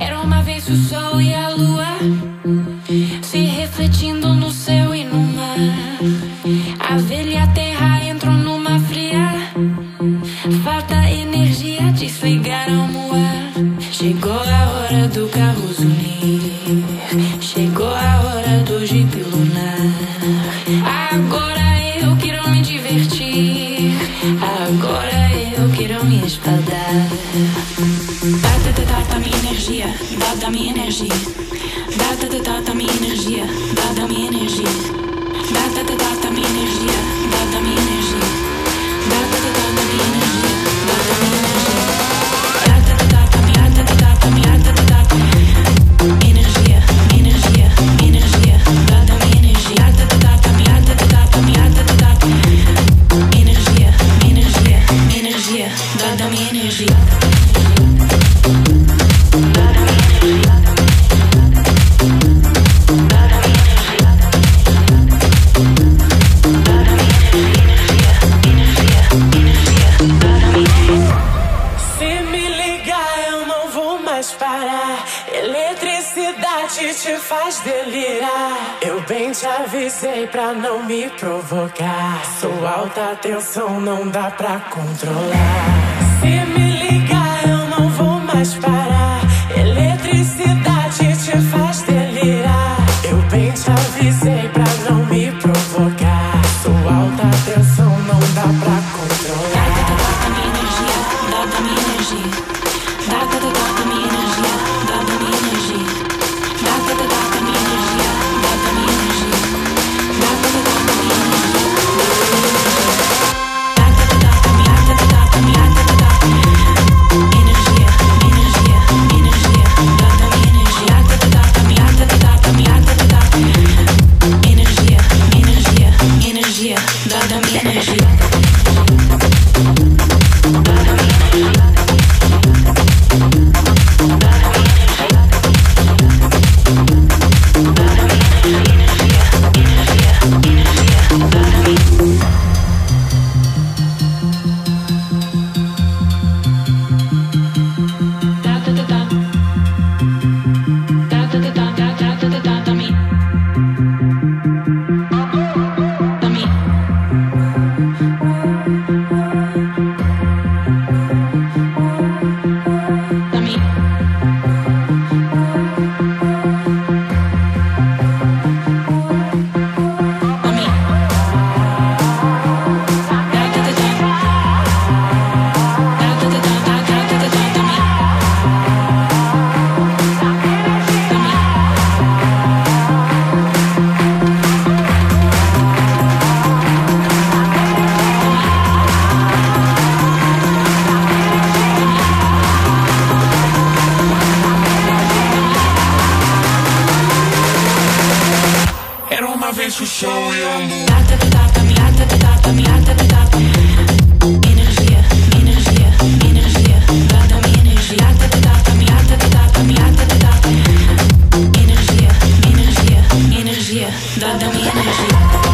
Era uma vez o sol e a lua se refletindo no céu e no mar. A velha terra entrou numa fria. Falta energia, desligaram o ar. Chegou a hora do carro. Dă-te de tata mi energie, da, da mi energie. Da-te de tata mi energie, da, da mi energie. noite te faz delirar. Eu bem te avisei pra não me provocar. Sua alta tensão não dá pra controlar. Se me ligar, eu não vou mais parar. Eletricidade te faz delirar. Eu bem te avisei pra não Yeah. face we show we on move Latte de mi mi mi mi energia